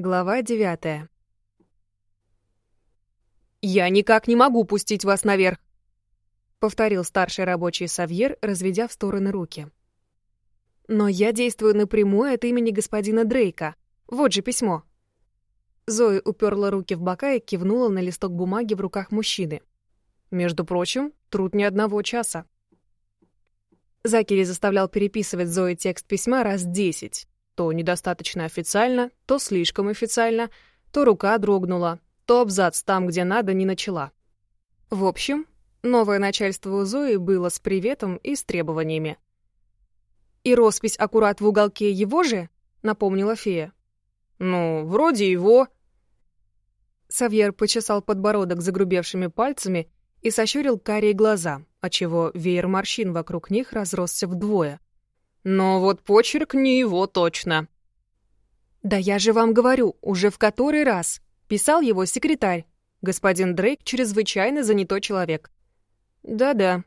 Глава девятая. «Я никак не могу пустить вас наверх», — повторил старший рабочий Савьер, разведя в стороны руки. «Но я действую напрямую от имени господина Дрейка. Вот же письмо». Зои уперла руки в бока и кивнула на листок бумаги в руках мужчины. Между прочим, труд не одного часа. Закери заставлял переписывать Зои текст письма раз десять. То недостаточно официально, то слишком официально, то рука дрогнула, то абзац там, где надо, не начала. В общем, новое начальство у Зои было с приветом и с требованиями. «И роспись аккурат в уголке его же?» — напомнила фея. «Ну, вроде его». Савьер почесал подбородок загрубевшими пальцами и сощурил карие глаза, отчего веер морщин вокруг них разросся вдвое. Но вот почерк не его точно. Да я же вам говорю, уже в который раз. Писал его секретарь. Господин Дрейк чрезвычайно занятой человек. Да-да.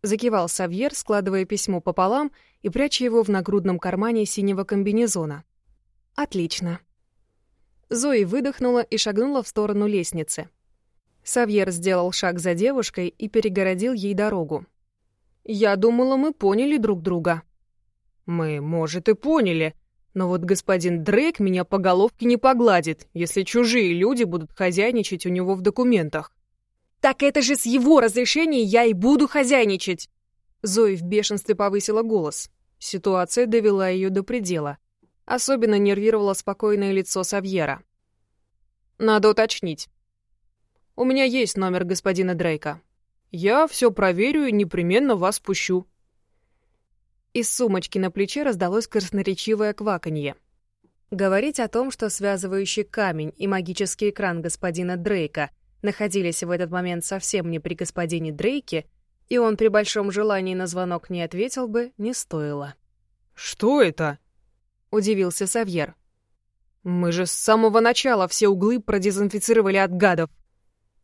Закивал Савьер, складывая письмо пополам и пряча его в нагрудном кармане синего комбинезона. Отлично. Зои выдохнула и шагнула в сторону лестницы. Савьер сделал шаг за девушкой и перегородил ей дорогу. Я думала, мы поняли друг друга. Мы, может, и поняли, но вот господин Дрейк меня по головке не погладит, если чужие люди будут хозяйничать у него в документах. Так это же с его разрешения я и буду хозяйничать. Зои в бешенстве повысила голос. Ситуация довела ее до предела. Особенно нервировало спокойное лицо Савьера. Надо уточнить. У меня есть номер господина Дрейка. Я все проверю и непременно вас пущу». Из сумочки на плече раздалось красноречивое кваканье. Говорить о том, что связывающий камень и магический экран господина Дрейка находились в этот момент совсем не при господине Дрейке, и он при большом желании на звонок не ответил бы, не стоило. «Что это?» — удивился Савьер. «Мы же с самого начала все углы продезинфицировали от гадов!»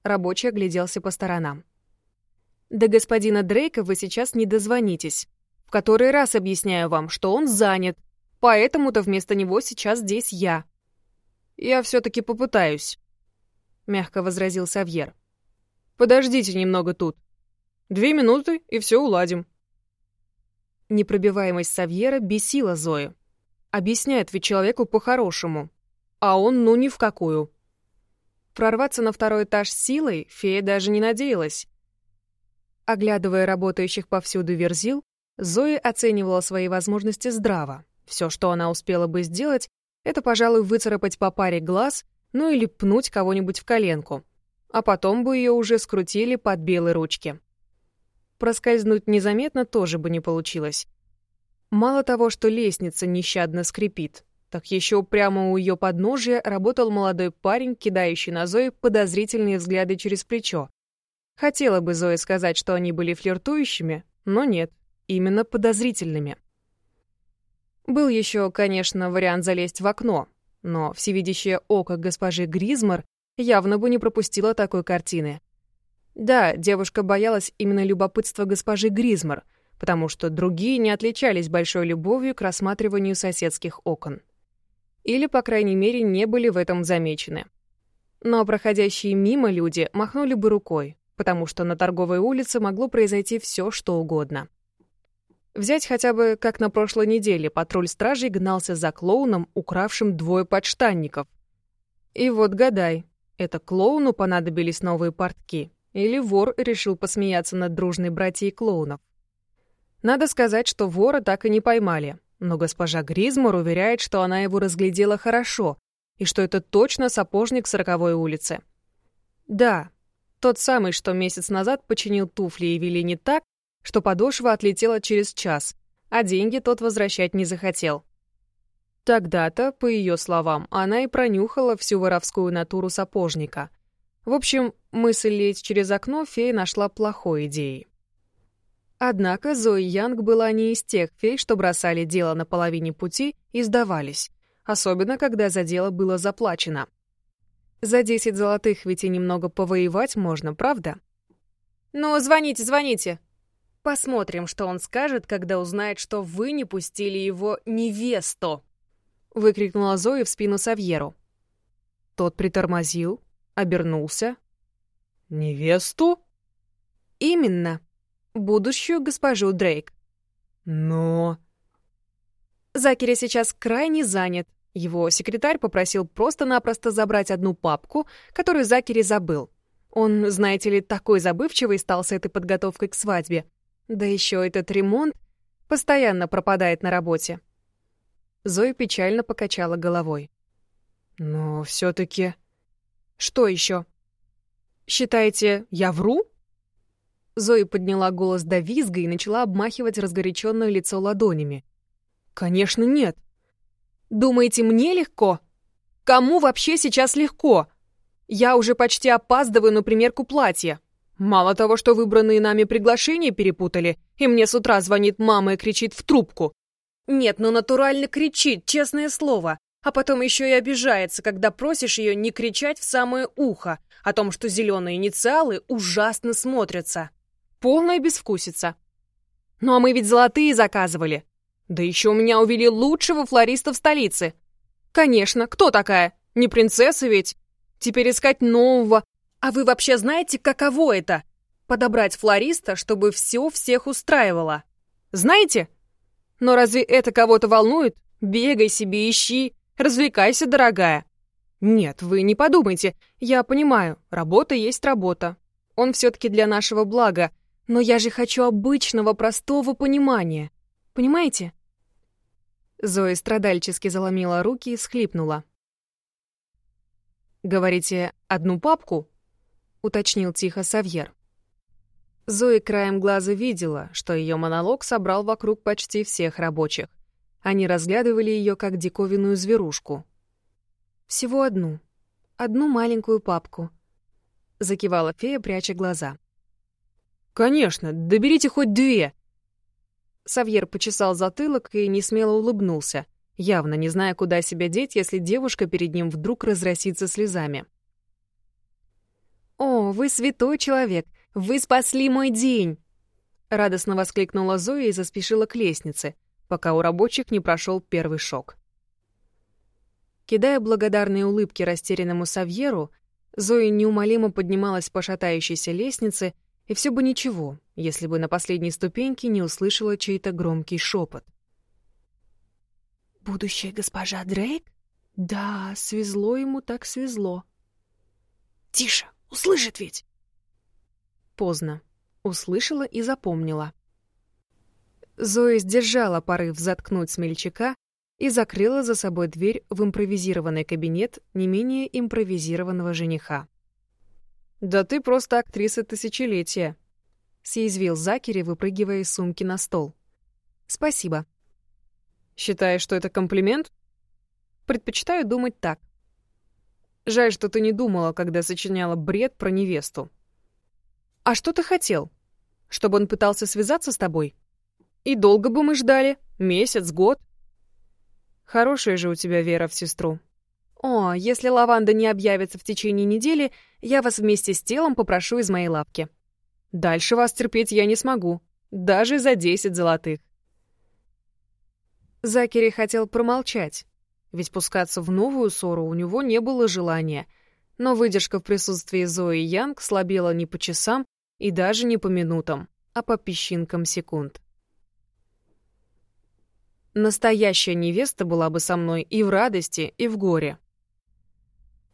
Рабочий огляделся по сторонам. До господина Дрейка вы сейчас не дозвонитесь. В который раз объясняю вам, что он занят. Поэтому-то вместо него сейчас здесь я. Я все-таки попытаюсь, — мягко возразил Савьер. Подождите немного тут. Две минуты, и все уладим. Непробиваемость Савьера бесила Зою. Объясняет ведь человеку по-хорошему. А он ну ни в какую. Прорваться на второй этаж силой фея даже не надеялась. Оглядывая работающих повсюду верзил, Зои оценивала свои возможности здраво. Все, что она успела бы сделать, это, пожалуй, выцарапать по паре глаз, ну или пнуть кого-нибудь в коленку. А потом бы ее уже скрутили под белые ручки. Проскользнуть незаметно тоже бы не получилось. Мало того, что лестница нещадно скрипит, так еще прямо у ее подножия работал молодой парень, кидающий на Зои подозрительные взгляды через плечо, Хотела бы Зоя сказать, что они были флиртующими, но нет, именно подозрительными. Был еще, конечно, вариант залезть в окно, но всевидящее око госпожи Гризмар явно бы не пропустило такой картины. Да, девушка боялась именно любопытства госпожи Гризмар, потому что другие не отличались большой любовью к рассматриванию соседских окон. Или, по крайней мере, не были в этом замечены. Но проходящие мимо люди махнули бы рукой, потому что на торговой улице могло произойти все, что угодно. Взять хотя бы, как на прошлой неделе, патруль стражей гнался за клоуном, укравшим двое подштанников. И вот гадай, это клоуну понадобились новые портки, или вор решил посмеяться над дружной братьей клоунов. Надо сказать, что вора так и не поймали, но госпожа Гризмор уверяет, что она его разглядела хорошо, и что это точно сапожник сороковой улицы. Да, тот самый, что месяц назад починил туфли Евелине так, что подошва отлетела через час, а деньги тот возвращать не захотел. Тогда-то, по ее словам, она и пронюхала всю воровскую натуру сапожника. В общем, мысль лезть через окно фея нашла плохой идеей. Однако Зои Янг была не из тех фей, что бросали дело на половине пути и сдавались, особенно когда за дело было заплачено. За десять золотых ведь и немного повоевать можно, правда? «Ну, звоните, звоните!» Посмотрим, что он скажет, когда узнает, что вы не пустили его невесту. выкрикнула Зоя в спину Савьеру. Тот притормозил, обернулся. «Невесту?» «Именно. Будущую госпожу Дрейк». «Но...» Закери сейчас крайне занят. Его секретарь попросил просто-напросто забрать одну папку, которую Закери забыл. Он, знаете ли, такой забывчивый стал с этой подготовкой к свадьбе. Да еще этот ремонт постоянно пропадает на работе. Зоя печально покачала головой. «Но все-таки...» «Что еще?» «Считаете, я вру?» Зоя подняла голос до визга и начала обмахивать разгоряченное лицо ладонями. «Конечно, нет. Думаете, мне легко? Кому вообще сейчас легко? Я уже почти опаздываю на примерку платья. Мало того, что выбранные нами приглашения перепутали, и мне с утра звонит мама и кричит в трубку. Нет, ну натурально кричит, честное слово. А потом еще и обижается, когда просишь ее не кричать в самое ухо о том, что зеленые инициалы ужасно смотрятся. Полная безвкусица. Ну а мы ведь золотые заказывали. Да еще у меня увели лучшего флориста в столице. Конечно, кто такая? Не принцесса ведь? Теперь искать нового. А вы вообще знаете, каково это? Подобрать флориста, чтобы все всех устраивало. Знаете? Но разве это кого-то волнует? Бегай себе, ищи, развлекайся, дорогая. Нет, вы не подумайте. Я понимаю, работа есть работа. Он все-таки для нашего блага. Но я же хочу обычного, простого понимания. Понимаете? Зоя страдальчески заломила руки и схлипнула. «Говорите, одну папку?» — уточнил тихо Савьер. Зоя краем глаза видела, что ее монолог собрал вокруг почти всех рабочих. Они разглядывали ее как диковинную зверушку. «Всего одну. Одну маленькую папку», — закивала фея, пряча глаза. «Конечно, доберите хоть две!» Савьер почесал затылок и несмело улыбнулся явно не зная, куда себя деть, если девушка перед ним вдруг разросится слезами. «О, вы святой человек! Вы спасли мой день!» Радостно воскликнула Зоя и заспешила к лестнице, пока у рабочих не прошел первый шок. Кидая благодарные улыбки растерянному Савьеру, Зоя неумолимо поднималась по шатающейся лестнице, и все бы ничего, если бы на последней ступеньке не услышала чей-то громкий шепот. Будущая госпожа Дрейк? Да, свезло ему так свезло. Тише, услышит ведь. Поздно. Услышала и запомнила. Зоя сдержала порыв заткнуть смельчака и закрыла за собой дверь в импровизированный кабинет не менее импровизированного жениха. «Да ты просто актриса тысячелетия», — съязвил Закери, выпрыгивая из сумки на стол. «Спасибо», Считаешь, что это комплимент? Предпочитаю думать так. Жаль, что ты не думала, когда сочиняла бред про невесту. А что ты хотел? Чтобы он пытался связаться с тобой? И долго бы мы ждали? Месяц, год? Хорошая же у тебя вера в сестру. О, если лаванда не объявится в течение недели, я вас вместе с телом попрошу из моей лапки. Дальше вас терпеть я не смогу, даже за десять золотых. Закери хотел промолчать, ведь пускаться в новую ссору у него не было желания, но выдержка в присутствии Зои Янг слабела не по часам и даже не по минутам, а по песчинкам секунд. Настоящая невеста была бы со мной и в радости, и в горе.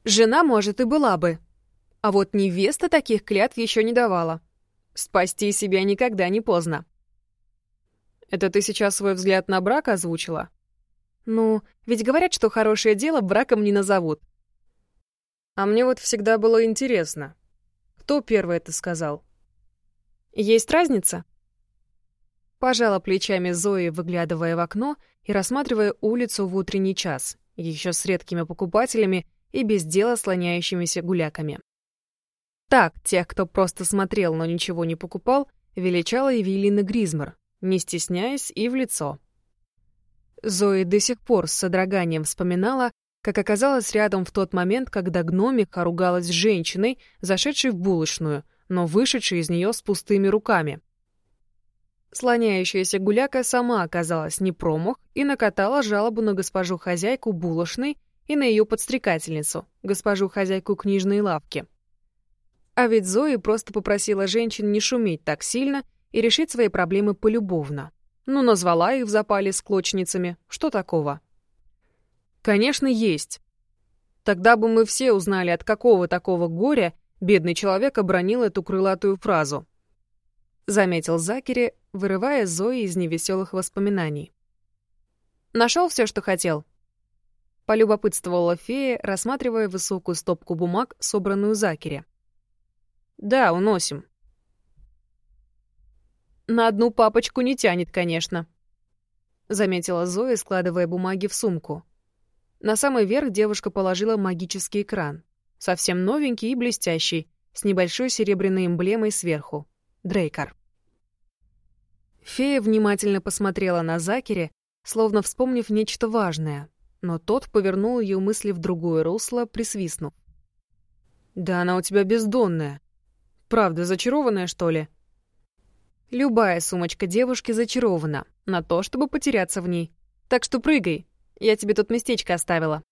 Жена, может, и была бы. А вот невеста таких клятв еще не давала. Спасти себя никогда не поздно. Это ты сейчас свой взгляд на брак озвучила? Ну, ведь говорят, что хорошее дело браком не назовут. А мне вот всегда было интересно, кто первый это сказал? Есть разница? Пожала плечами Зои, выглядывая в окно и рассматривая улицу в утренний час, еще с редкими покупателями и без дела слоняющимися гуляками. Так, тех, кто просто смотрел, но ничего не покупал, величала Эвелина Гризмар, не стесняясь и в лицо. Зои до сих пор с содроганием вспоминала, как оказалась рядом в тот момент, когда гномика ругалась с женщиной, зашедшей в булочную, но вышедшей из нее с пустыми руками. Слоняющаяся гуляка сама оказалась не промах и накатала жалобу на госпожу хозяйку булочной и на ее подстрекательницу, госпожу хозяйку книжной лавки. А ведь Зои просто попросила женщин не шуметь так сильно и решить свои проблемы полюбовно. Ну, назвала их в запале склочницами. Что такого? Конечно, есть. Тогда бы мы все узнали, от какого такого горя бедный человек обронил эту крылатую фразу. Заметил Закери, вырывая Зои из невеселых воспоминаний. Нашел все, что хотел? Полюбопытствовала фея, рассматривая высокую стопку бумаг, собранную Закери. Да, уносим. На одну папочку не тянет, конечно. Заметила Зоя, складывая бумаги в сумку. На самый верх девушка положила магический экран. Совсем новенький и блестящий, с небольшой серебряной эмблемой сверху. Дрейкар. Фея внимательно посмотрела на Закере, словно вспомнив нечто важное, но тот повернул ее мысли в другое русло, присвистнув. «Да она у тебя бездонная», Правда, зачарованная, что ли? Любая сумочка девушки зачарована на то, чтобы потеряться в ней. Так что прыгай. Я тебе тут местечко оставила.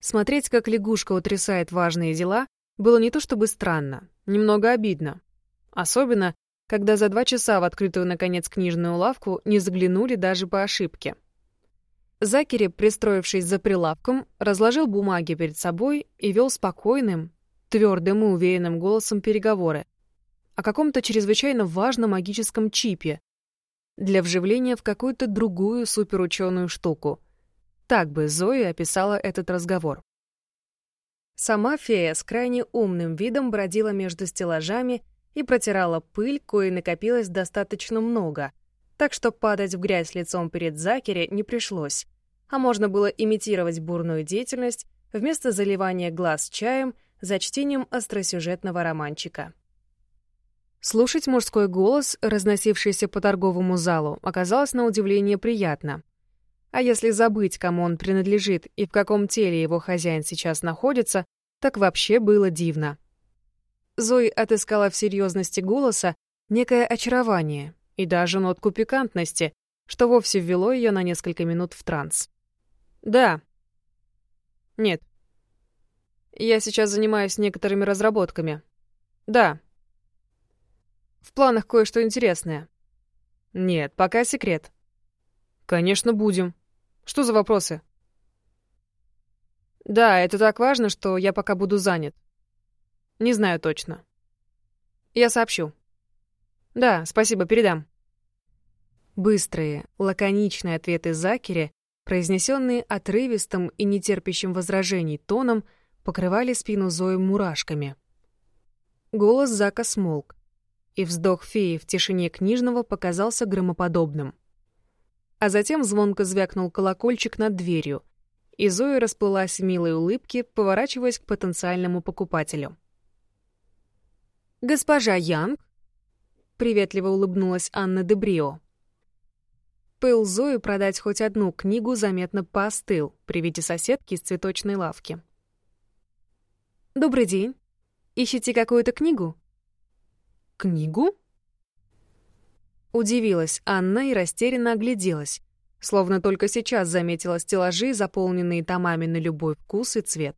Смотреть, как лягушка утрясает важные дела, было не то чтобы странно, немного обидно. Особенно, когда за два часа в открытую, наконец, книжную лавку не заглянули даже по ошибке. Закери, пристроившись за прилавком, разложил бумаги перед собой и вел спокойным, твердым и уверенным голосом переговоры о каком-то чрезвычайно важном магическом чипе для вживления в какую-то другую суперученую штуку. Так бы Зои описала этот разговор. Сама фея с крайне умным видом бродила между стеллажами и протирала пыль, кое накопилось достаточно много, так что падать в грязь лицом перед Закере не пришлось, а можно было имитировать бурную деятельность вместо заливания глаз чаем — за чтением остросюжетного романчика. Слушать мужской голос, разносившийся по торговому залу, оказалось на удивление приятно. А если забыть, кому он принадлежит и в каком теле его хозяин сейчас находится, так вообще было дивно. Зои отыскала в серьезности голоса некое очарование и даже нотку пикантности, что вовсе ввело ее на несколько минут в транс. «Да». «Нет, я сейчас занимаюсь некоторыми разработками. Да. В планах кое-что интересное. Нет, пока секрет. Конечно, будем. Что за вопросы? Да, это так важно, что я пока буду занят. Не знаю точно. Я сообщу. Да, спасибо, передам. Быстрые, лаконичные ответы Закери, произнесенные отрывистым и нетерпящим возражений тоном, покрывали спину Зои мурашками. Голос Зака смолк, и вздох феи в тишине книжного показался громоподобным. А затем звонко звякнул колокольчик над дверью, и Зоя расплылась в милой улыбке, поворачиваясь к потенциальному покупателю. «Госпожа Янг?» — приветливо улыбнулась Анна Дебрио. Пыл Зои продать хоть одну книгу заметно поостыл при виде соседки из цветочной лавки. «Добрый день. Ищете какую-то книгу?» «Книгу?» Удивилась Анна и растерянно огляделась, словно только сейчас заметила стеллажи, заполненные томами на любой вкус и цвет.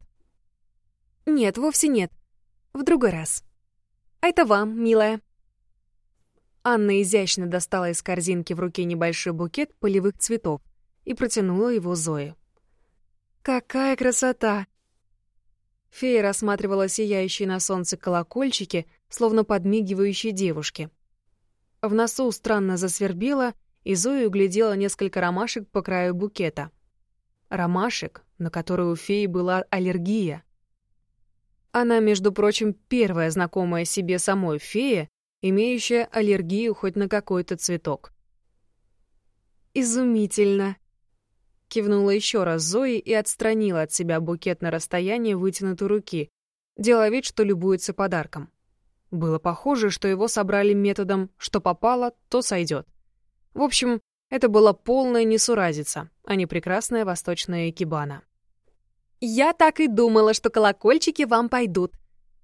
«Нет, вовсе нет. В другой раз. А это вам, милая». Анна изящно достала из корзинки в руке небольшой букет полевых цветов и протянула его Зое. «Какая красота! Фея рассматривала сияющие на солнце колокольчики, словно подмигивающие девушки. В носу странно засвербело, и Зоя углядела несколько ромашек по краю букета. Ромашек, на которые у феи была аллергия. Она, между прочим, первая знакомая себе самой фея, имеющая аллергию хоть на какой-то цветок. «Изумительно!» Кивнула еще раз Зои и отстранила от себя букет на расстоянии вытянутой руки, делая вид, что любуется подарком. Было похоже, что его собрали методом «что попало, то сойдет». В общем, это была полная несуразица, а не прекрасная восточная экибана. «Я так и думала, что колокольчики вам пойдут»,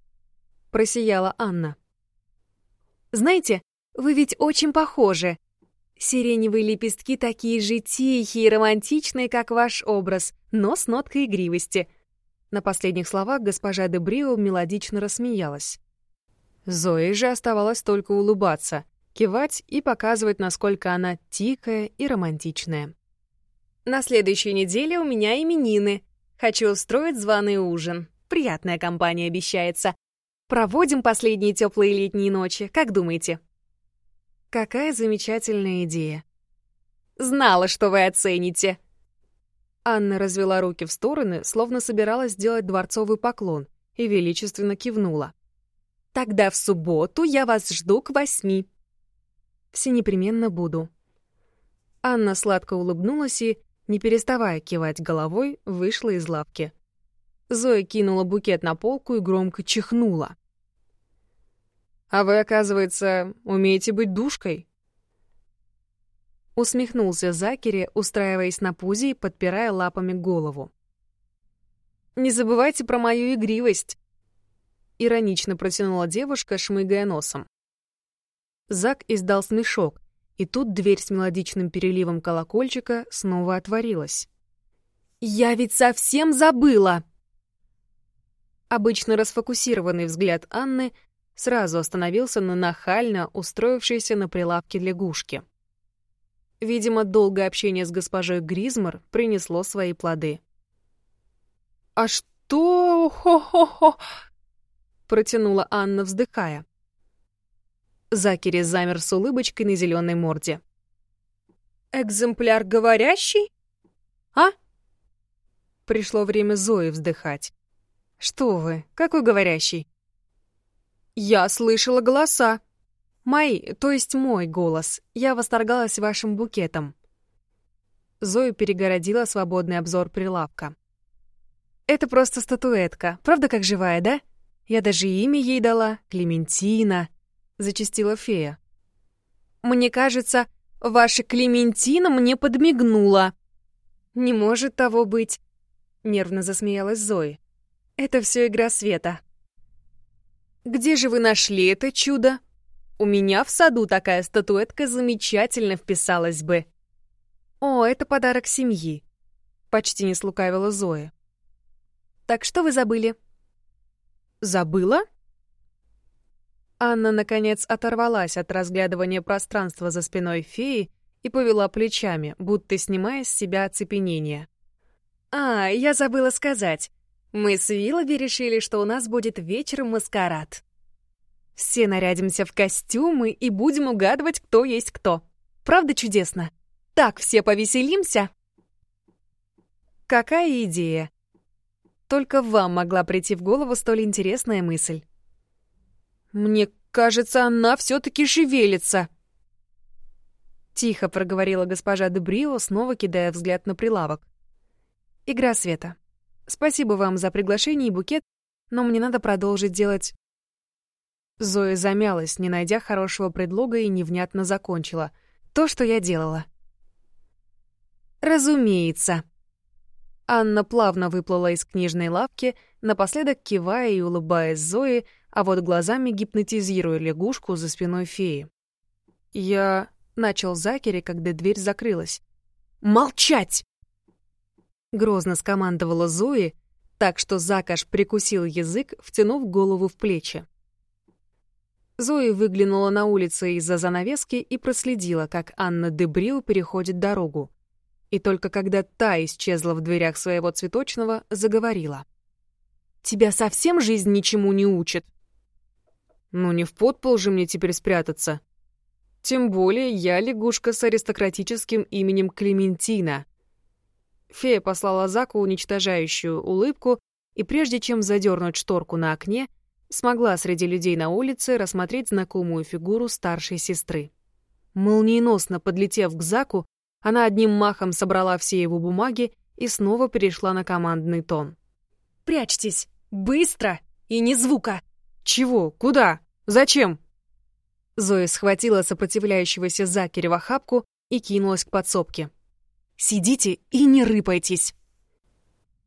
— просияла Анна. «Знаете, Вы ведь очень похожи. Сиреневые лепестки такие же тихие и романтичные, как ваш образ, но с ноткой игривости». На последних словах госпожа Дебрио мелодично рассмеялась. Зои же оставалось только улыбаться, кивать и показывать, насколько она тихая и романтичная. «На следующей неделе у меня именины. Хочу устроить званый ужин. Приятная компания обещается. Проводим последние теплые летние ночи, как думаете?» «Какая замечательная идея!» «Знала, что вы оцените!» Анна развела руки в стороны, словно собиралась сделать дворцовый поклон, и величественно кивнула. Тогда в субботу я вас жду к восьми. Все непременно буду. Анна сладко улыбнулась и, не переставая кивать головой, вышла из лавки. Зоя кинула букет на полку и громко чихнула. «А вы, оказывается, умеете быть душкой?» Усмехнулся Закери, устраиваясь на пузе и подпирая лапами голову. «Не забывайте про мою игривость. — иронично протянула девушка, шмыгая носом. Зак издал смешок, и тут дверь с мелодичным переливом колокольчика снова отворилась. «Я ведь совсем забыла!» Обычно расфокусированный взгляд Анны сразу остановился на нахально устроившейся на прилавке лягушке. Видимо, долгое общение с госпожой Гризмор принесло свои плоды. «А что? Хо-хо-хо!» Протянула Анна, вздыхая. Закери замер с улыбочкой на зеленой морде. «Экземпляр говорящий? А?» Пришло время Зои вздыхать. «Что вы, какой говорящий?» «Я слышала голоса. Мои, то есть мой голос. Я восторгалась вашим букетом». Зою перегородила свободный обзор прилавка. «Это просто статуэтка. Правда, как живая, да?» Я даже имя ей дала — Клементина», — зачастила фея. «Мне кажется, ваша Клементина мне подмигнула». «Не может того быть», — нервно засмеялась Зои. «Это все игра света». «Где же вы нашли это чудо? У меня в саду такая статуэтка замечательно вписалась бы». «О, это подарок семьи», — почти не слукавила Зоя. «Так что вы забыли?» Забыла? Анна, наконец, оторвалась от разглядывания пространства за спиной феи и повела плечами, будто снимая с себя оцепенение. «А, я забыла сказать. Мы с Виллоби решили, что у нас будет вечером маскарад. Все нарядимся в костюмы и будем угадывать, кто есть кто. Правда чудесно? Так все повеселимся?» «Какая идея?» Только вам могла прийти в голову столь интересная мысль. «Мне кажется, она все-таки шевелится!» Тихо проговорила госпожа Дебрио, снова кидая взгляд на прилавок. «Игра света. Спасибо вам за приглашение и букет, но мне надо продолжить делать...» Зоя замялась, не найдя хорошего предлога и невнятно закончила. «То, что я делала». «Разумеется», Анна плавно выплыла из книжной лавки, напоследок кивая и улыбаясь Зои, а вот глазами гипнотизируя лягушку за спиной феи. «Я...» — начал Закери, когда дверь закрылась. «Молчать!» Грозно скомандовала Зои, так что Закаш прикусил язык, втянув голову в плечи. Зои выглянула на улицу из-за занавески и проследила, как Анна Дебрил переходит дорогу и только когда та исчезла в дверях своего цветочного, заговорила. «Тебя совсем жизнь ничему не учит?» «Ну не в подпол же мне теперь спрятаться. Тем более я лягушка с аристократическим именем Клементина». Фея послала Заку уничтожающую улыбку, и прежде чем задернуть шторку на окне, смогла среди людей на улице рассмотреть знакомую фигуру старшей сестры. Молниеносно подлетев к Заку, она одним махом собрала все его бумаги и снова перешла на командный тон. «Прячьтесь! Быстро! И ни звука!» «Чего? Куда? Зачем?» Зоя схватила сопротивляющегося Закери в охапку и кинулась к подсобке. «Сидите и не рыпайтесь!»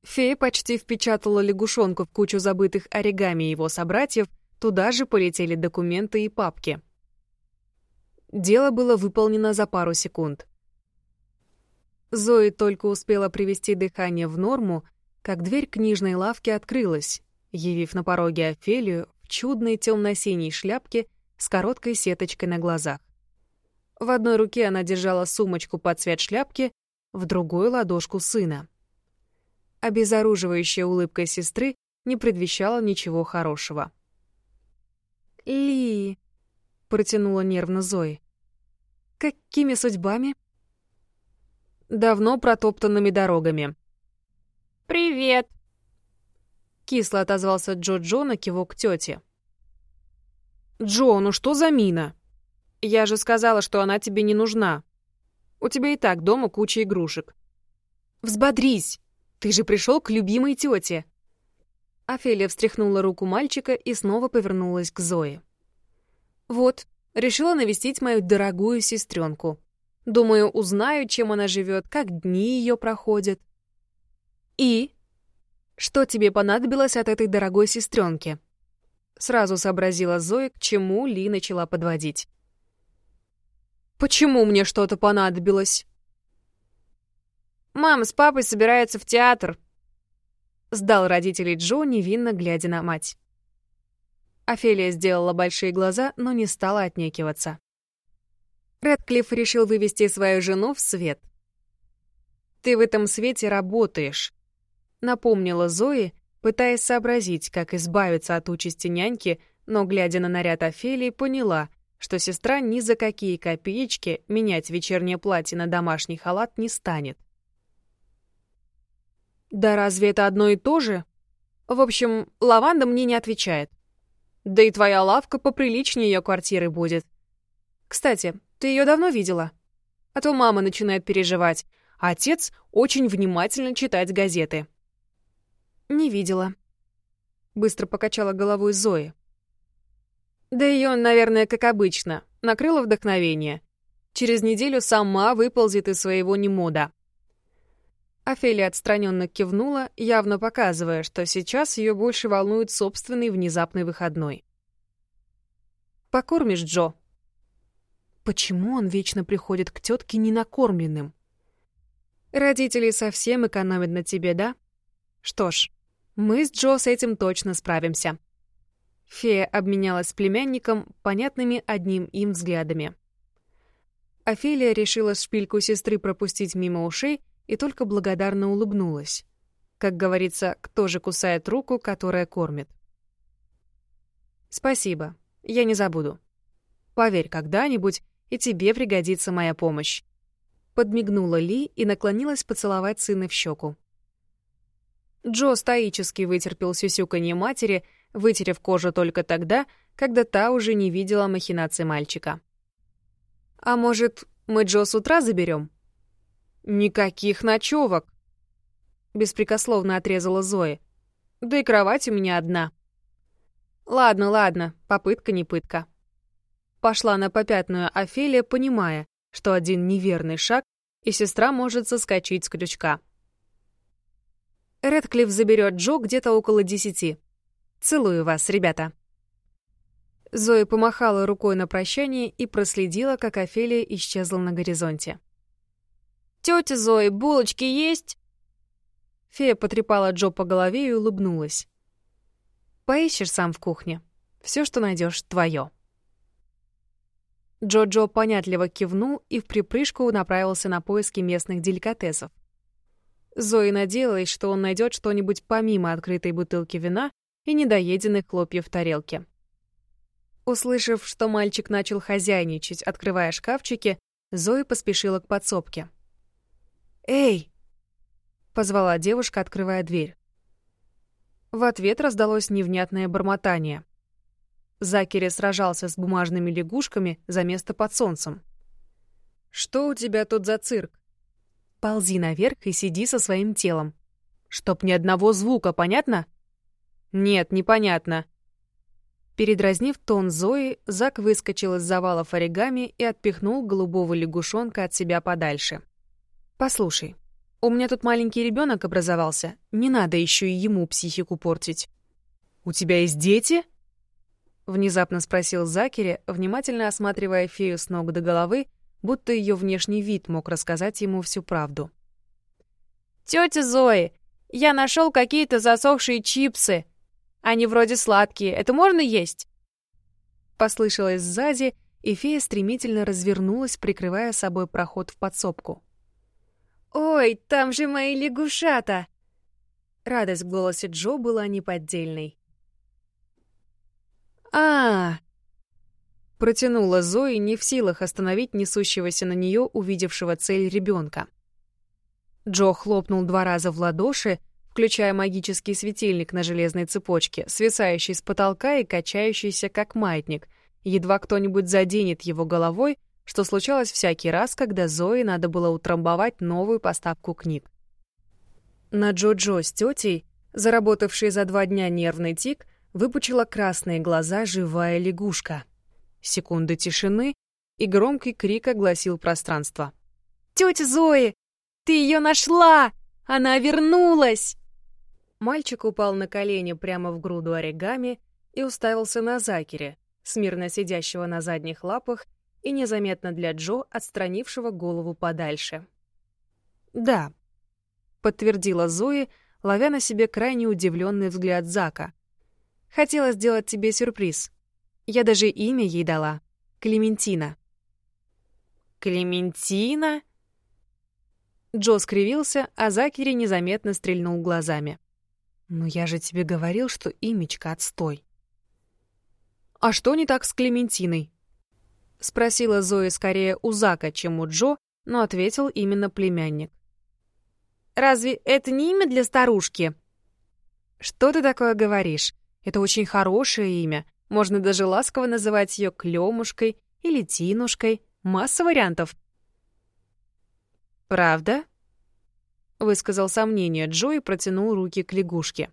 Фея почти впечатала лягушонку в кучу забытых оригами его собратьев, туда же полетели документы и папки. Дело было выполнено за пару секунд. Зои только успела привести дыхание в норму, как дверь книжной лавки открылась, явив на пороге Офелию в чудной темно-синей шляпке с короткой сеточкой на глазах. В одной руке она держала сумочку под цвет шляпки, в другой — ладошку сына. Обезоруживающая улыбка сестры не предвещала ничего хорошего. «Ли!» — протянула нервно Зои. «Какими судьбами?» «Давно протоптанными дорогами». «Привет!» Кисло отозвался Джо-Джо на кивок тете. «Джо, ну что за мина? Я же сказала, что она тебе не нужна. У тебя и так дома куча игрушек. Взбодрись! Ты же пришел к любимой тете!» Офелия встряхнула руку мальчика и снова повернулась к Зое. «Вот, решила навестить мою дорогую сестренку. Думаю, узнаю, чем она живет, как дни ее проходят. И? Что тебе понадобилось от этой дорогой сестренки? Сразу сообразила Зоя, к чему Ли начала подводить. «Почему мне что-то понадобилось?» «Мама с папой собираются в театр», — сдал родителей Джо, невинно глядя на мать. Офелия сделала большие глаза, но не стала отнекиваться. Рэдклифф решил вывести свою жену в свет. «Ты в этом свете работаешь», — напомнила Зои, пытаясь сообразить, как избавиться от участи няньки, но, глядя на наряд Офелии, поняла, что сестра ни за какие копеечки менять вечернее платье на домашний халат не станет. «Да разве это одно и то же?» В общем, Лаванда мне не отвечает. Да и твоя лавка поприличнее ее квартиры будет. Кстати, ты ее давно видела? А то мама начинает переживать, а отец очень внимательно читает газеты. Не видела. Быстро покачала головой Зои. Да ее, наверное, как обычно, накрыло вдохновение. Через неделю сама выползет из своего немода. Офелия отстраненно кивнула, явно показывая, что сейчас ее больше волнует собственный внезапный выходной. «Покормишь Джо?» Почему он вечно приходит к тетке ненакормленным? Родители совсем экономят на тебе, да? Что ж, мы с Джо с этим точно справимся. Фея обменялась с племянником понятными одним им взглядами. Офелия решила шпильку сестры пропустить мимо ушей и только благодарно улыбнулась. Как говорится, кто же кусает руку, которая кормит? «Спасибо, я не забуду. Поверь, когда-нибудь и тебе пригодится моя помощь». Подмигнула Ли и наклонилась поцеловать сына в щеку. Джо стоически вытерпел сюсюканье матери, вытерев кожу только тогда, когда та уже не видела махинации мальчика. «А может, мы Джо с утра заберем? «Никаких ночевок!» Беспрекословно отрезала Зои. «Да и кровать у меня одна». «Ладно, ладно, попытка не пытка». Пошла на попятную Офелия, понимая, что один неверный шаг, и сестра может соскочить с крючка. Редклифф заберет Джо где-то около десяти. Целую вас, ребята. Зоя помахала рукой на прощание и проследила, как Офелия исчезла на горизонте. «Тетя Зои, булочки есть?» Фея потрепала Джо по голове и улыбнулась. «Поищешь сам в кухне. Все, что найдешь, твое». Джо-Джо понятливо кивнул и в припрыжку направился на поиски местных деликатесов. Зои надеялась, что он найдет что-нибудь помимо открытой бутылки вина и недоеденных хлопьев в тарелке. Услышав, что мальчик начал хозяйничать, открывая шкафчики, Зои поспешила к подсобке. «Эй!» — позвала девушка, открывая дверь. В ответ раздалось невнятное бормотание. Закери сражался с бумажными лягушками за место под солнцем. «Что у тебя тут за цирк?» «Ползи наверх и сиди со своим телом. Чтоб ни одного звука, понятно?» «Нет, непонятно». Передразнив тон Зои, Зак выскочил из завалов оригами и отпихнул голубого лягушонка от себя подальше. «Послушай, у меня тут маленький ребенок образовался. Не надо еще и ему психику портить». «У тебя есть дети?» Внезапно спросил Закери, внимательно осматривая фею с ног до головы, будто ее внешний вид мог рассказать ему всю правду. «Тетя Зои, я нашел какие-то засохшие чипсы. Они вроде сладкие. Это можно есть?» Послышалось сзади, и фея стремительно развернулась, прикрывая собой проход в подсобку. «Ой, там же мои лягушата!» Радость в голосе Джо была неподдельной. А, Протянула Зои, не в силах остановить несущегося на нее, увидевшего цель ребенка. Джо хлопнул два раза в ладоши, включая магический светильник на железной цепочке, свисающий с потолка и качающийся как маятник. Едва кто-нибудь заденет его головой, что случалось всякий раз, когда Зои надо было утрамбовать новую поставку книг. На Джо-Джо с тетей, заработавшей за два дня нервный тик, выпучила красные глаза живая лягушка. Секунды тишины, и громкий крик огласил пространство. «Тетя Зои, ты ее нашла! Она вернулась!» Мальчик упал на колени прямо в груду оригами и уставился на Закере, смирно сидящего на задних лапах и незаметно для Джо, отстранившего голову подальше. «Да», — подтвердила Зои, ловя на себе крайне удивленный взгляд Зака. «Хотела сделать тебе сюрприз. Я даже имя ей дала. Клементина». «Клементина?» Джо скривился, а Закери незаметно стрельнул глазами. «Ну я же тебе говорил, что имечко отстой». «А что не так с Клементиной?» — спросила Зоя скорее у Зака, чем у Джо, но ответил именно племянник. «Разве это не имя для старушки?» «Что ты такое говоришь? Это очень хорошее имя. Можно даже ласково называть ее Клемушкой или Тинушкой. Масса вариантов». «Правда?» — высказал сомнение Джо и протянул руки к лягушке.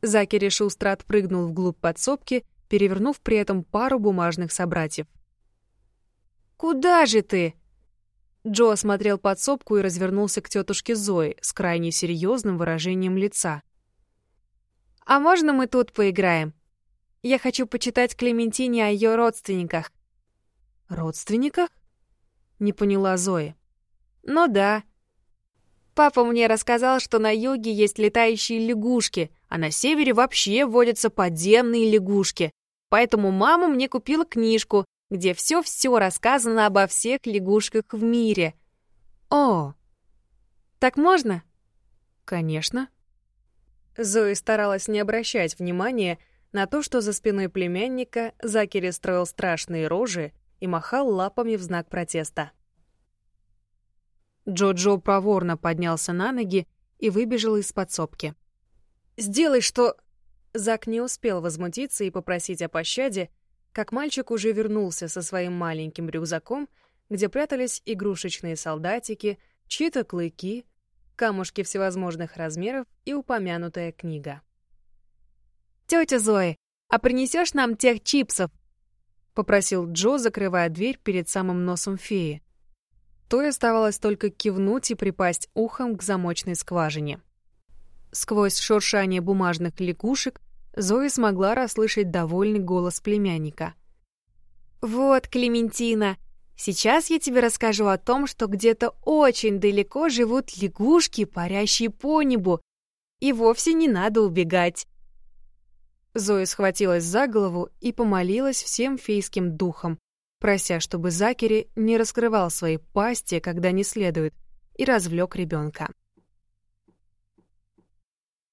Закери шустро отпрыгнул вглубь подсобки, перевернув при этом пару бумажных собратьев. «Куда же ты?» Джо осмотрел подсобку и развернулся к тетушке Зои с крайне серьезным выражением лица. «А можно мы тут поиграем? Я хочу почитать Клементине о ее родственниках». «Родственниках?» — не поняла Зоя. «Ну да. Папа мне рассказал, что на юге есть летающие лягушки, а на севере вообще водятся подземные лягушки. Поэтому мама мне купила книжку, где все-все рассказано обо всех лягушках в мире. О, так можно? Конечно. Зои старалась не обращать внимания на то, что за спиной племянника Закери строил страшные рожи и махал лапами в знак протеста. Джо-Джо проворно поднялся на ноги и выбежал из подсобки. «Сделай, что...» Зак не успел возмутиться и попросить о пощаде, как мальчик уже вернулся со своим маленьким рюкзаком, где прятались игрушечные солдатики, чьи-то клыки, камушки всевозможных размеров и упомянутая книга. «Тетя Зои, а принесешь нам тех чипсов?» — попросил Джо, закрывая дверь перед самым носом феи. Той оставалось только кивнуть и припасть ухом к замочной скважине. Сквозь шуршание бумажных лягушек Зоя смогла расслышать довольный голос племянника. «Вот, Клементина, сейчас я тебе расскажу о том, что где-то очень далеко живут лягушки, парящие по небу, и вовсе не надо убегать». Зоя схватилась за голову и помолилась всем фейским духам, прося, чтобы Закери не раскрывал свои пасти, когда не следует, и развлек ребенка.